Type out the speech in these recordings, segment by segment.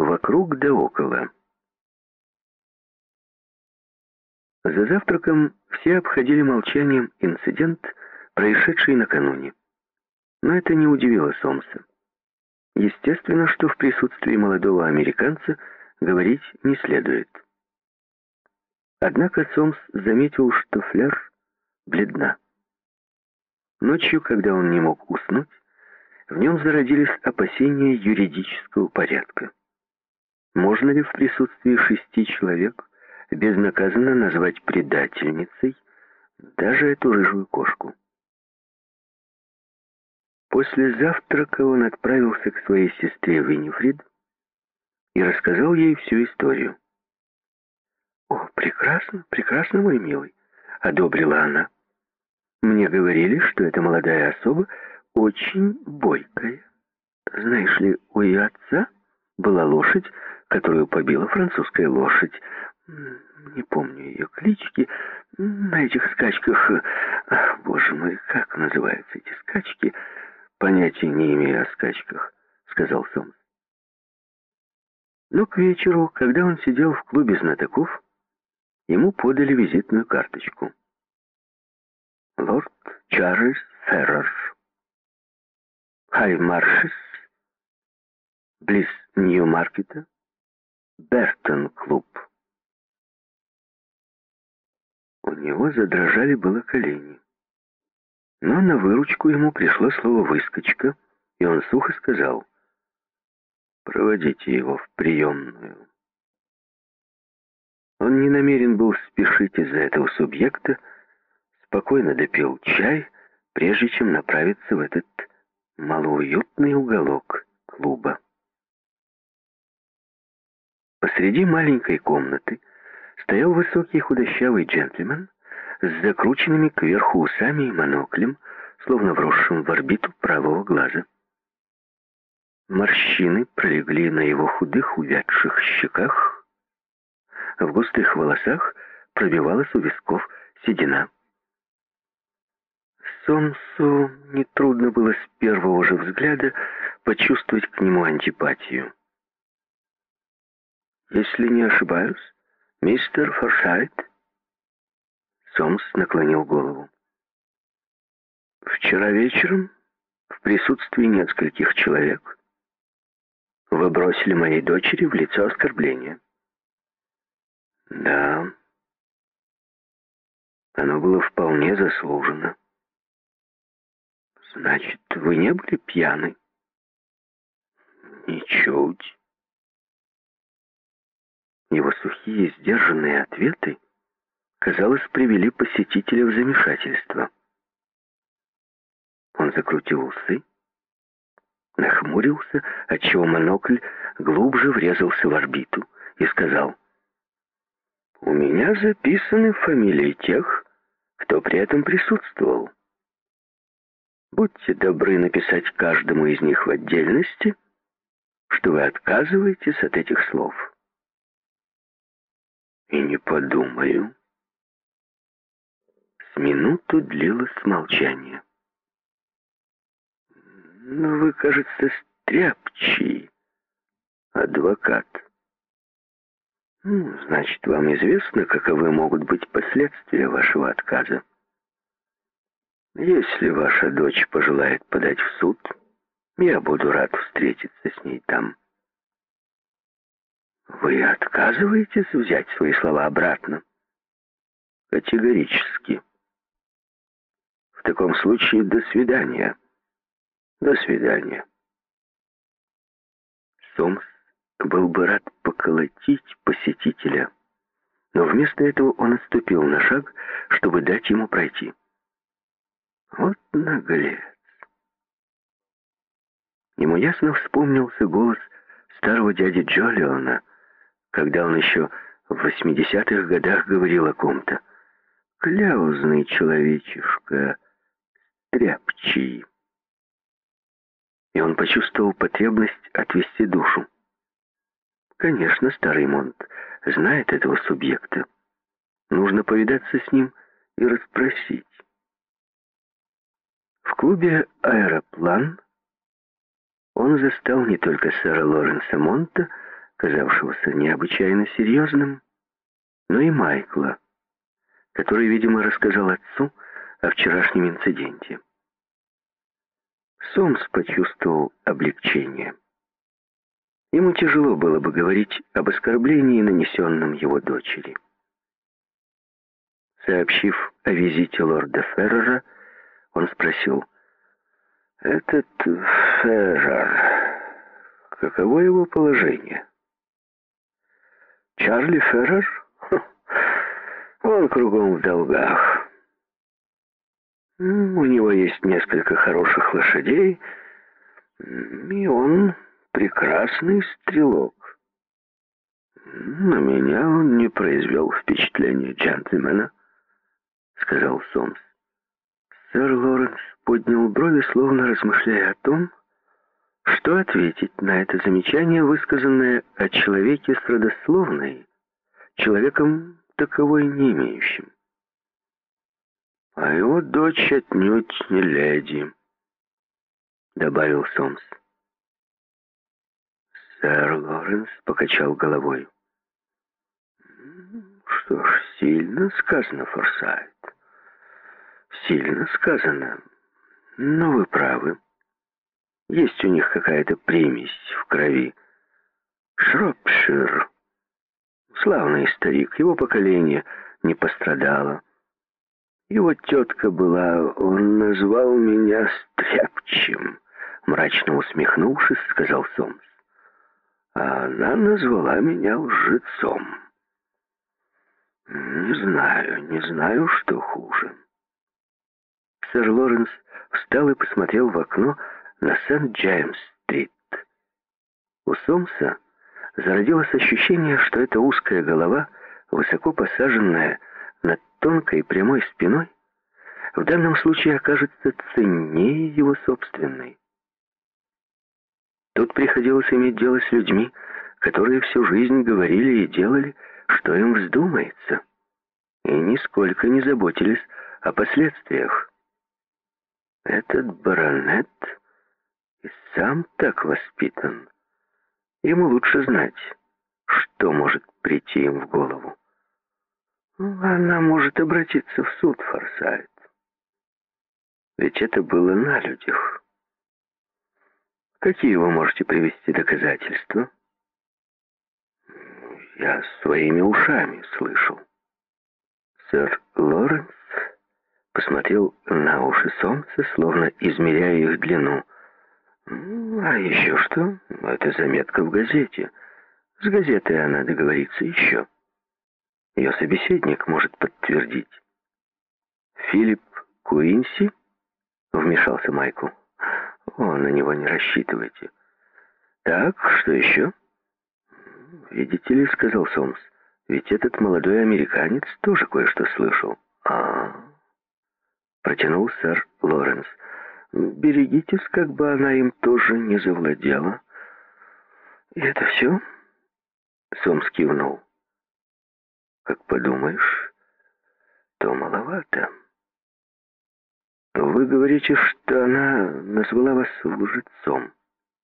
Вокруг да около. За завтраком все обходили молчанием инцидент, происшедший накануне. Но это не удивило Сомса. Естественно, что в присутствии молодого американца говорить не следует. Однако Сомс заметил, что Флер бледна. Ночью, когда он не мог уснуть, в нем зародились опасения юридического порядка. Можно ли в присутствии шести человек безнаказанно назвать предательницей даже эту рыжую кошку? После завтрака он отправился к своей сестре Виннифрид и рассказал ей всю историю. «О, прекрасно, прекрасно, мой милый», — одобрила она. «Мне говорили, что эта молодая особа очень бойкая. Знаешь ли, у ее отца была лошадь, которую побила французская лошадь. Не помню ее клички. На этих скачках... Ах, боже мой, как называются эти скачки?» «Понятия не имею о скачках», — сказал Сомс. Но к вечеру, когда он сидел в клубе знатоков, ему подали визитную карточку. Лорд Чарльз Феррер. Хай-Маршес, близ Нью-Маркета, Бертон-клуб. У него задрожали было колени. Но на выручку ему пришло слово «выскочка», и он сухо сказал «Проводите его в приемную». Он не намерен был спешить из-за этого субъекта, спокойно допил чай, прежде чем направиться в этот малоуютный уголок клуба. Посреди маленькой комнаты стоял высокий худощавый джентльмен с закрученными кверху усами и моноклем, словно вросшим в орбиту правого глаза. Морщины пролегли на его худых увядших щеках, в густых волосах пробивалась у висков седина. Сомсу нетрудно было с первого же взгляда почувствовать к нему антипатию. «Если не ошибаюсь, мистер Форсайт?» Сомс наклонил голову. «Вчера вечером, в присутствии нескольких человек, вы бросили моей дочери в лицо оскорбления». «Да, оно было вполне заслужено». «Значит, вы не были пьяны?» «Ничуть». Его сухие, сдержанные ответы казалось, привели посетителя в замешательство. Он закрутил усы, нахмурился, отчего монокль глубже врезался в орбиту, и сказал, «У меня записаны фамилии тех, кто при этом присутствовал. Будьте добры написать каждому из них в отдельности, что вы отказываетесь от этих слов». «И не подумаю», с минуту длилось молчание. «Ну, вы, кажется, стряпчий, адвокат. Ну, значит, вам известно, каковы могут быть последствия вашего отказа. Если ваша дочь пожелает подать в суд, я буду рад встретиться с ней там». «Вы отказываетесь взять свои слова обратно?» «Категорически». В таком случае до свидания. До свидания. Сомс был бы рад поколотить посетителя, но вместо этого он отступил на шаг, чтобы дать ему пройти. Вот наглец. Ему ясно вспомнился голос старого дяди Джолиона, когда он еще в 80-х годах говорил о ком-то. «Кляузный человечишка, тряпчий. И он почувствовал потребность отвести душу. Конечно, старый Монт знает этого субъекта. Нужно повидаться с ним и расспросить. В клубе «Аэроплан» он застал не только сэра Лоренса Монта, казавшегося необычайно серьезным, но и Майкла, который, видимо, рассказал отцу о вчерашнем инциденте. Сомс почувствовал облегчение. Ему тяжело было бы говорить об оскорблении, нанесенном его дочери. Сообщив о визите лорда Феррера, он спросил, «Этот Феррер, каково его положение?» «Чарли Феррер? Он кругом в долгах. У него есть несколько хороших лошадей, и он прекрасный стрелок. На меня он не произвел впечатления джентльмена, сказал Сомс. Сэр Лоренс поднял брови, словно размышляя о том, что ответить на это замечание, высказанное о человеке с родословной, человеком таковой не имеющим. А его дочь отнюдь не леди, добавил Сомс. Сэр Лоренс покачал головой. Что ж, сильно сказано, Форсайт. Сильно сказано. Но вы правы. Есть у них какая-то примесь в крови. Шропшир. Славный старик, его поколение не пострадало. Его тетка была, он назвал меня стряпчем. Мрачно усмехнувшись, сказал Сомс а она назвала меня лжецом. Не знаю, не знаю, что хуже. Сэр Лоренс встал и посмотрел в окно на Сент-Джеймс-стрит. У Сомса зародилось ощущение, что эта узкая голова, высоко посаженная над тонкой прямой спиной, в данном случае окажется ценнее его собственной. Тут приходилось иметь дело с людьми, которые всю жизнь говорили и делали, что им вздумается, и нисколько не заботились о последствиях. Этот баронет сам так воспитан. Ему лучше знать, что может прийти им в голову. Она может обратиться в суд, Форсайт. Ведь это было на людях. Какие вы можете привести доказательства? Я своими ушами слышал. Сэр Лоренс посмотрел на уши солнца, словно измеряя их длину. А еще что? Это заметка в газете. С газетой она договорится еще. Ее собеседник может подтвердить. Филипп Куинси? Вмешался Майкл. О, на него не рассчитывайте. Так, что еще? Видите ли, сказал Сомс, ведь этот молодой американец тоже кое-что слышал. А, протянул сэр Лоренс. Берегитесь, как бы она им тоже не завладела. И это все? Сомс кивнул. Как подумаешь, то маловато. Вы говорите, что она назвала вас лжецом.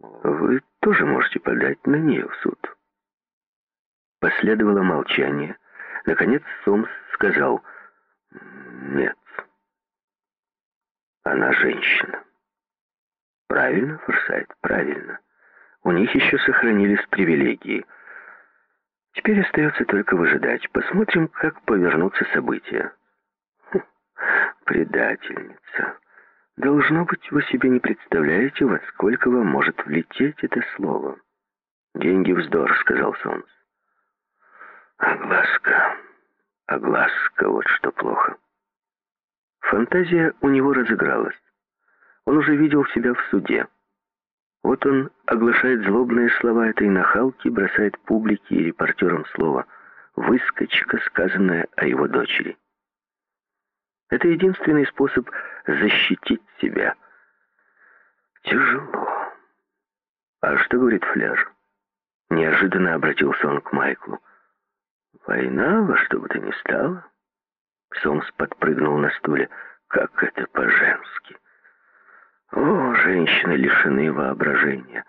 Вы тоже можете подать на нее в суд. Последовало молчание. Наконец Сомс сказал, «Нет, она женщина». «Правильно, Форсайт, правильно. У них еще сохранились привилегии. Теперь остается только выжидать. Посмотрим, как повернутся события». «Предательница. Должно быть, вы себе не представляете, во сколько вам может влететь это слово». «Деньги вздор», — сказал Сомс. «Огласка. Огласка, вот что плохо». Фантазия у него разыгралась. Он уже видел себя в суде. Вот он оглашает злобные слова этой нахалки, бросает публике и репортерам слово «выскочка», сказанное о его дочери. Это единственный способ защитить себя. Тяжело. А что говорит Фляж? Неожиданно обратился он к Майклу. Война во что бы то ни стало. Сомс подпрыгнул на стуле. Как это по-женски. О, женщины лишены воображения.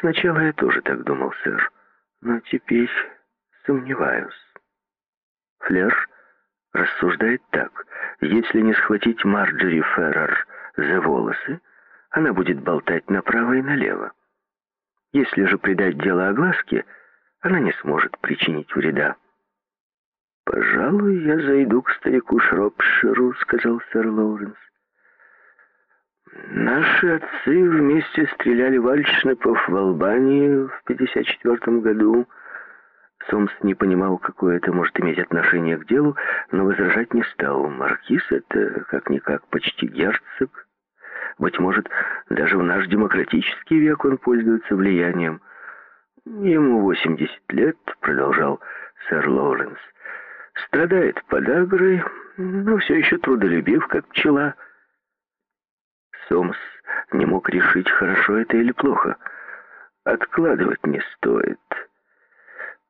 Сначала я тоже так думал, сэр. Но теперь сомневаюсь. Флер рассуждает так. Если не схватить Марджори Феррер за волосы, она будет болтать направо и налево. Если же придать дело огласке, она не сможет причинить вреда. «Пожалуй, я зайду к старику Шропширу», — сказал сэр Лоуренс. «Наши отцы вместе стреляли вальшнепов в Албании в 54 году». Сомс не понимал, какое это может иметь отношение к делу, но возражать не стал. Маркиз — это как-никак почти герцог. Быть может, даже в наш демократический век он пользуется влиянием. «Ему 80 лет», — продолжал сэр Лоуренс. «Страдает подагрой, но все еще трудолюбив, как пчела». Сомс не мог решить, хорошо это или плохо. Откладывать не стоит.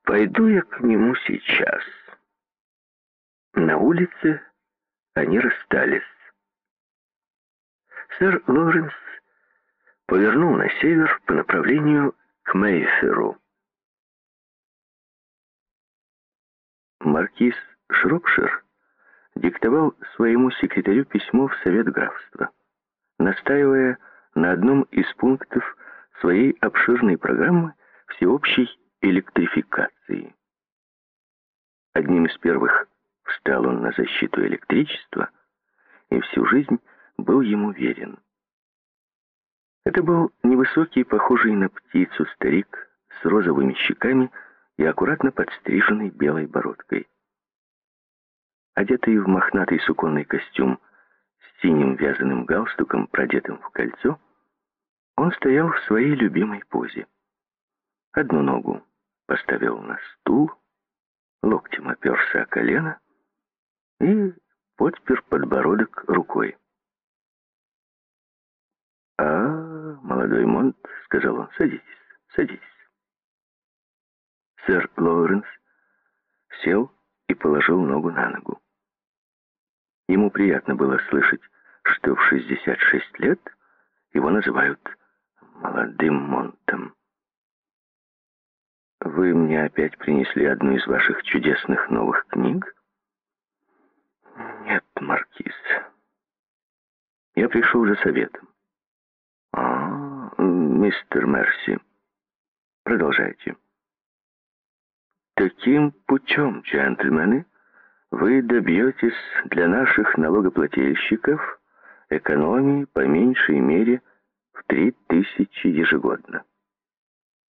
Пойду я к нему сейчас. На улице они расстались. Сэр Лоренс повернул на север по направлению к Мейферу. Маркиз Шропшир диктовал своему секретарю письмо в Совет графства настаивая на одном из пунктов своей обширной программы всеобщей электрификации. Одним из первых встал он на защиту электричества и всю жизнь был ему верен. Это был невысокий, похожий на птицу старик с розовыми щеками и аккуратно подстриженной белой бородкой. Одетый в мохнатый суконный костюм синим вязаным галстуком, продетым в кольцо, он стоял в своей любимой позе. Одну ногу поставил на стул, локтем оперся о колено и подпер подбородок рукой. «А, молодой Монт», — сказал он, — «садитесь, садитесь». Сэр Лоуренс сел и положил ногу на ногу. Ему приятно было слышать, что в 66 лет его называют молодым Монтом. «Вы мне опять принесли одну из ваших чудесных новых книг?» «Нет, Маркиз. Я пришел за советом». «А, мистер Мерси, продолжайте». «Таким путем, джентльмены...» вы добьетесь для наших налогоплательщиков экономии по меньшей мере в три тысячи ежегодно.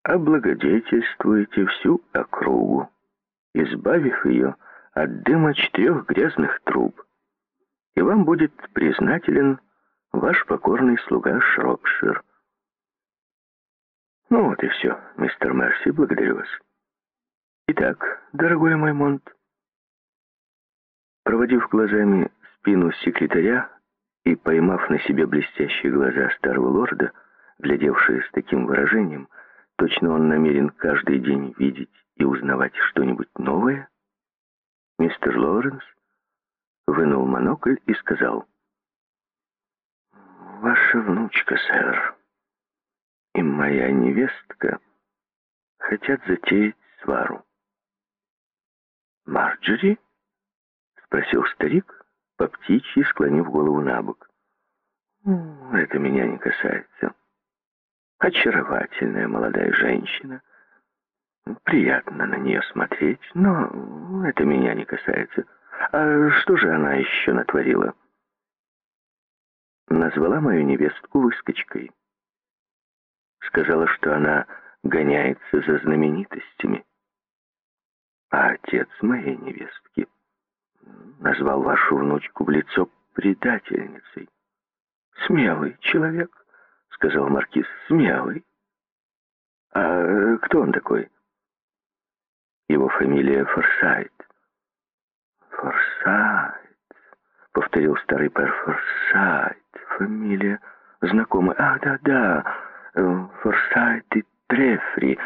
Облагодетельствуете всю округу, избавив ее от дыма четырех грязных труб, и вам будет признателен ваш покорный слуга Шропшир. Ну вот и все, мистер Мерси, благодарю вас. Итак, дорогой мой Монт, Проводив глазами спину секретаря и поймав на себе блестящие глаза старого лорда, глядевшие с таким выражением, точно он намерен каждый день видеть и узнавать что-нибудь новое, мистер Лоренс вынул монокль и сказал, «Ваша внучка, сэр, и моя невестка хотят затеять свару». «Марджори?» Спросил старик, по птичьи склонив голову на бок. «Это меня не касается. Очаровательная молодая женщина. Приятно на нее смотреть, но это меня не касается. А что же она еще натворила?» Назвала мою невестку выскочкой. Сказала, что она гоняется за знаменитостями. А отец моей невестки назвал вашу внучку в лицо предательницей. «Смелый человек», — сказал маркиз, — «смелый». «А кто он такой?» «Его фамилия Форсайт». «Форсайт», — повторил старый пэр Форсайт. «Фамилия знакомая. Ах, да-да, Форсайт и Трефри,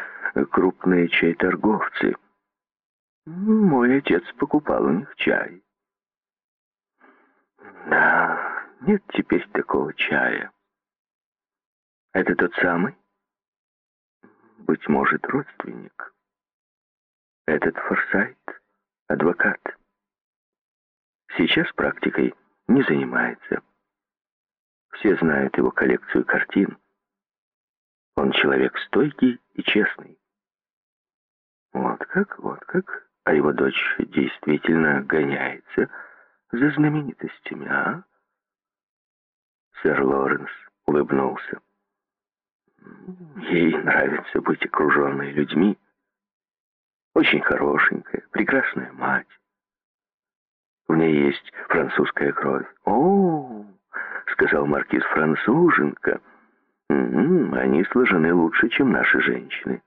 крупные чай торговцы». Мой отец покупал у них чай. Да, нет теперь такого чая. Это тот самый? Быть может, родственник. Этот Форсайт — адвокат. Сейчас практикой не занимается. Все знают его коллекцию картин. Он человек стойкий и честный. Вот как, вот как. А его дочь действительно гоняется за знаменитостями, а? Сэр Лоренс улыбнулся. Ей нравится быть окруженной людьми. Очень хорошенькая, прекрасная мать. В ней есть французская кровь. О, сказал маркиз француженка. Они сложены лучше, чем наши женщины.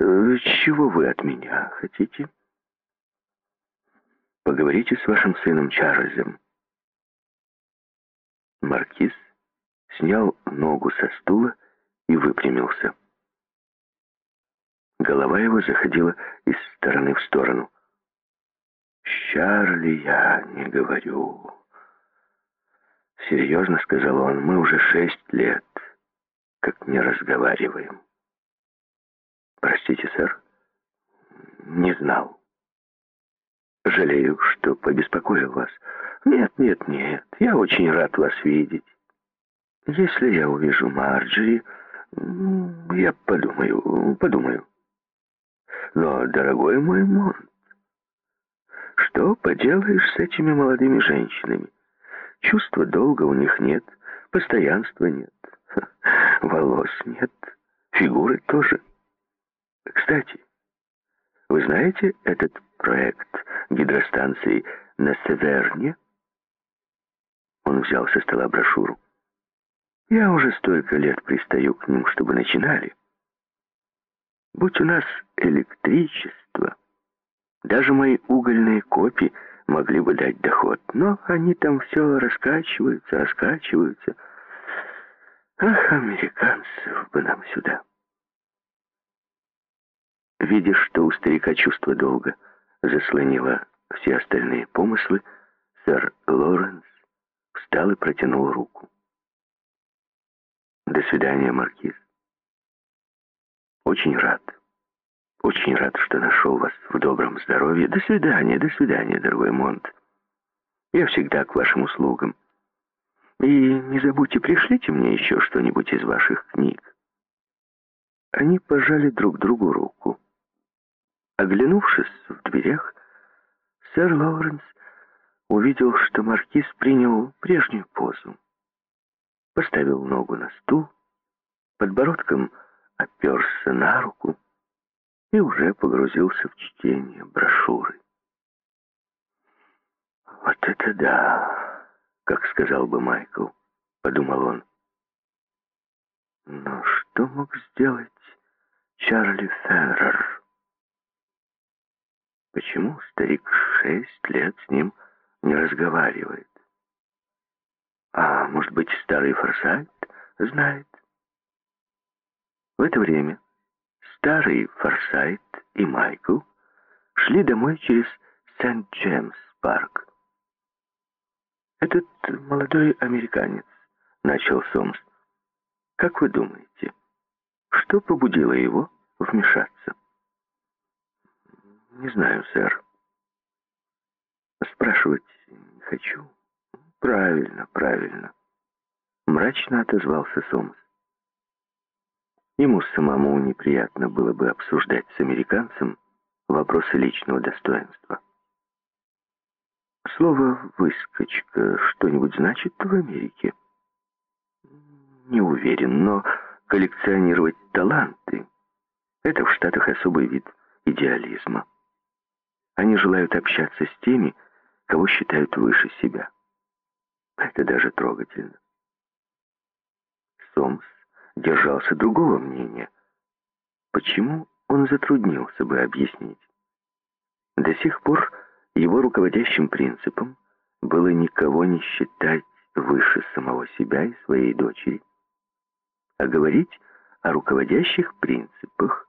Э, чего вы от меня хотите? Поговорите с вашим сыном Чарльзом. Маркиз снял ногу со стула и выпрямился. Голова его заходила из стороны в сторону. «С Чарли я не говорю». «Серьезно», — сказал он, — «мы уже шесть лет, как не разговариваем». «Простите, сэр, не знал. Жалею, что побеспокоил вас. Нет, нет, нет, я очень рад вас видеть. Если я увижу Марджери, я подумаю, подумаю. Но, дорогой мой Монт, что поделаешь с этими молодыми женщинами? Чувства долга у них нет, постоянства нет, волос нет, фигуры тоже. Кстати, вы знаете этот проект гидростанции на Северне? Он взял со стола брошюру. Я уже столько лет пристаю к ним, чтобы начинали. Будь у нас электричество, даже мои угольные копи могли бы дать доход, но они там все раскачиваются, раскачиваются. Ах, американцев бы нам сюда. Видя, что у старика чувство долга заслонило все остальные помыслы, сэр Лоренс встал и протянул руку. До свидания, Маркиз. Очень рад. Очень рад, что нашел вас в добром здоровье. До свидания, до свидания, дорогой Монт. Я всегда к вашим услугам. И не забудьте, пришлите мне еще что-нибудь из ваших книг. Они пожали друг другу руку. Оглянувшись в дверях, сэр Лоуренс увидел, что маркиз принял прежнюю позу поставил ногу на стул, подбородком оперся на руку и уже погрузился в чтение брошюры. «Вот это да!» — как сказал бы Майкл, — подумал он. Но что мог сделать Чарли Феррер? Почему старик шесть лет с ним не разговаривает? А может быть, старый Форсайт знает? В это время старый Форсайт и Майкл шли домой через Сент-Джеймс-парк. «Этот молодой американец», — начал Сомс, — «как вы думаете, что побудило его вмешаться?» «Не знаю, сэр. Спрашивать не хочу». «Правильно, правильно», — мрачно отозвался Сомс. Ему самому неприятно было бы обсуждать с американцем вопросы личного достоинства. Слово «выскочка» что-нибудь значит в Америке? Не уверен, но коллекционировать таланты — это в Штатах особый вид идеализма. Они желают общаться с теми, кого считают выше себя. Это даже трогательно. Сомс держался другого мнения. Почему он затруднился бы объяснить? До сих пор его руководящим принципом было никого не считать выше самого себя и своей дочери, а говорить о руководящих принципах.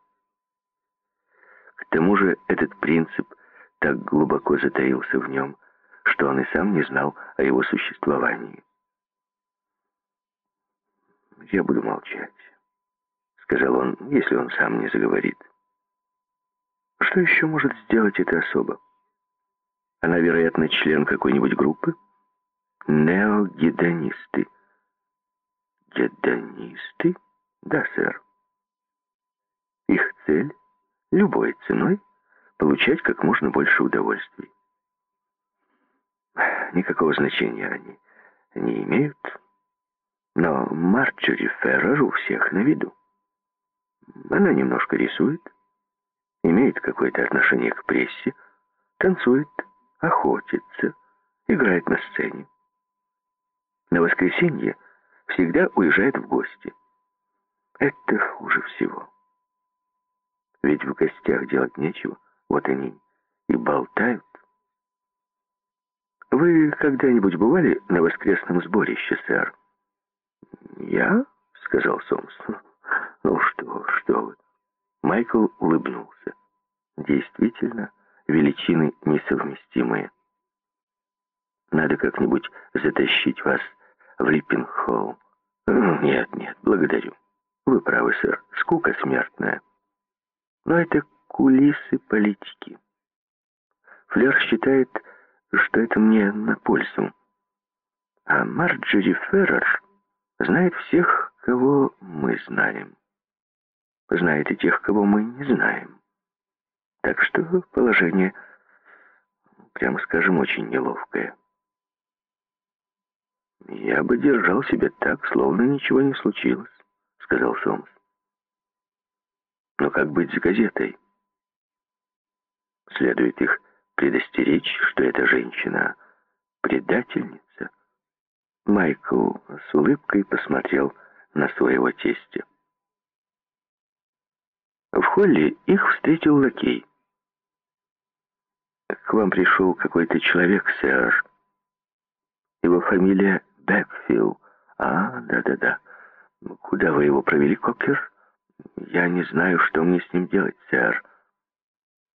К тому же этот принцип так глубоко затаился в нем, что он и сам не знал о его существовании. «Я буду молчать», — сказал он, — «если он сам не заговорит». что еще может сделать эта особа? Она, вероятно, член какой-нибудь группы? Неогедонисты. Гедонисты? Да, сэр. Их цель — любой ценой получать как можно больше удовольствий. Никакого значения они не имеют. Но Марджори Феррер у всех на виду. Она немножко рисует, имеет какое-то отношение к прессе, танцует, охотится, играет на сцене. На воскресенье всегда уезжает в гости. Это хуже всего. Ведь в гостях делать нечего, вот они и болтают. Вы когда-нибудь бывали на воскресном сборище, сэр? Я? — сказал Сомс. Ну что, что вы. Майкл улыбнулся. Действительно, величины несовместимые. Надо как-нибудь затащить вас в Липпинг-Холл. Нет, нет, благодарю. Вы правы, сэр. Скука смертная. Но это кулисы политики. Флер считает, что это мне на пользу. А Марджери Феррер знает всех, кого мы знаем. Знает и тех, кого мы не знаем. Так что положение, прямо скажем, очень неловкое. «Я бы держал себя так, словно ничего не случилось», — сказал Сомс. «Но как быть с газетой? Следует их предостеречь, что эта женщина — предательница». Майкл с улыбкой посмотрел на своего тестя. В холле их встретил лакей. «К вам пришел какой-то человек, сэр. Его фамилия Бэкфилл. А, да-да-да. Куда вы его провели, Кокер? Я не знаю, что мне с ним делать, сэр.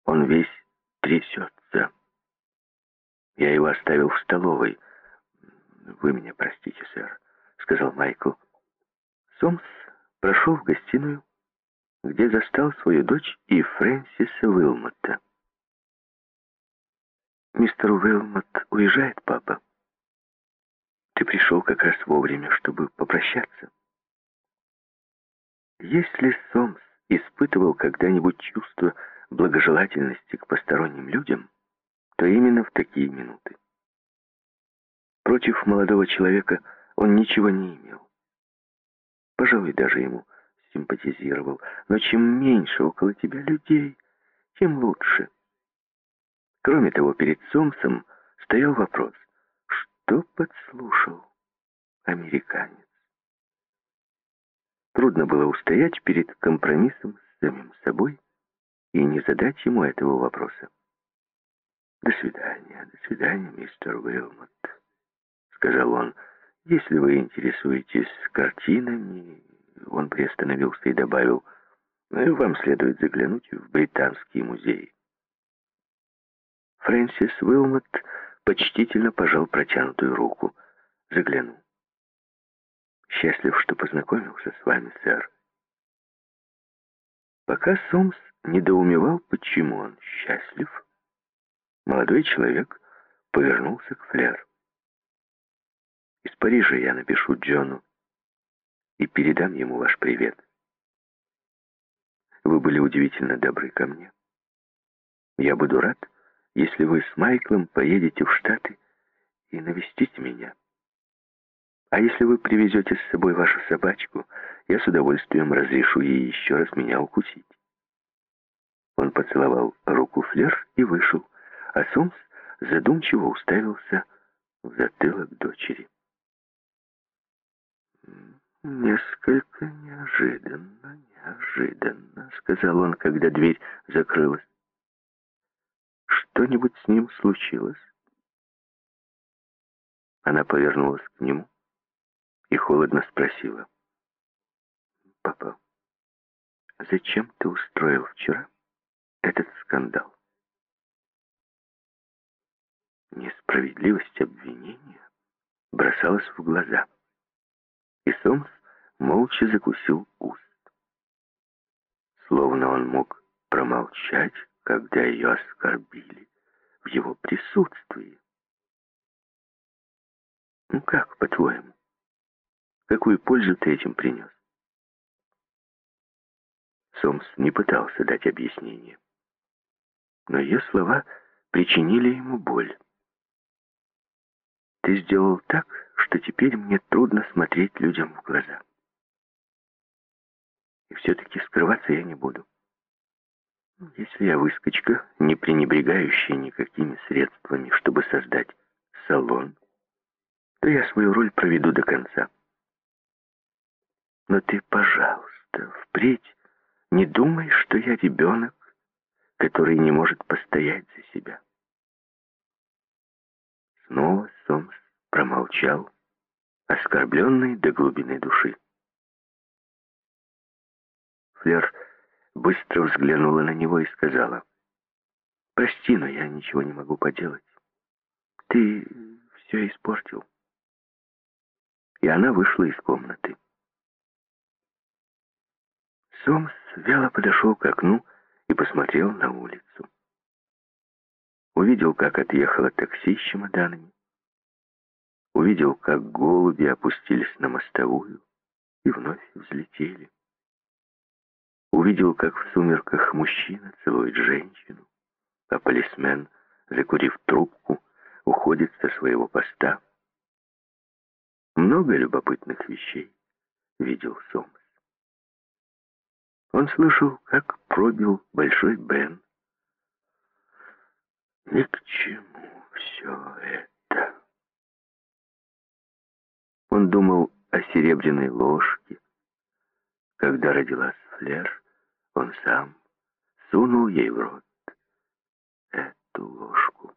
Он весь трясется. Я его оставил в столовой. Вы меня простите, сэр, сказал Майкл. Сомс прошел в гостиную, где застал свою дочь и Фрэнсиса Уилмотта. «Мистер Уилмот уезжает, папа. Ты пришел как раз вовремя, чтобы попрощаться». Если Сомс испытывал когда-нибудь чувство благожелательности к посторонним людям, то именно в такие минуты. Против молодого человека он ничего не имел. Пожалуй, даже ему симпатизировал. Но чем меньше около тебя людей, тем лучше. Кроме того, перед Сомсом стоял вопрос, что подслушал американец. Трудно было устоять перед компромиссом с самим собой и не задать ему этого вопроса. «До свидания, до свидания, мистер Уилмот», — сказал он. «Если вы интересуетесь картинами, он приостановился и добавил, «Ну «Вам следует заглянуть в Британский музей». Фрэнсис Уилмот почтительно пожал протянутую руку. Заглянул. «Счастлив, что познакомился с вами, сэр». Пока Сомс недоумевал, почему он счастлив, молодой человек повернулся к Флер. «Из Парижа я напишу Джону и передам ему ваш привет. Вы были удивительно добры ко мне. Я буду рад, если вы с Майклом поедете в Штаты и навестите меня. А если вы привезете с собой вашу собачку, я с удовольствием разрешу ей еще раз меня укусить. Он поцеловал руку Флер и вышел, а Сомс задумчиво уставился в затылок дочери. «Несколько неожиданно, неожиданно», — сказал он, когда дверь закрылась. «Что-нибудь с ним случилось?» Она повернулась к нему и холодно спросила. «Папа, зачем ты устроил вчера этот скандал?» Несправедливость обвинения бросалась в глаза и Сомс молча закусил уст. Словно он мог промолчать, когда ее оскорбили в его присутствии. Ну как, по-твоему? Какую пользу ты этим принес? Сомс не пытался дать объяснение. Но ее слова причинили ему боль. Ты сделал так, что теперь мне трудно смотреть людям в глаза. И все-таки скрываться я не буду. Если я выскочка, не пренебрегающая никакими средствами, чтобы создать салон, то я свою роль проведу до конца. Но ты, пожалуйста, впредь не думай, что я ребенок, который не может постоять за себя. Снова Сомс промолчал, оскорбленный до глубины души. Флер быстро взглянула на него и сказала, «Прости, но я ничего не могу поделать. Ты все испортил». И она вышла из комнаты. Сомс вяло подошел к окну и посмотрел на улицу. Увидел, как отъехало такси с чемоданами. Увидел, как голуби опустились на мостовую и вновь взлетели. Увидел, как в сумерках мужчина целует женщину, а полисмен, закурив трубку, уходит со своего поста. Много любопытных вещей видел Сомс. Он слышал, как пробил Большой Бен. Ни к чему все это. Он думал о серебряной ложке. Когда родилась Флер, он сам сунул ей в рот эту ложку.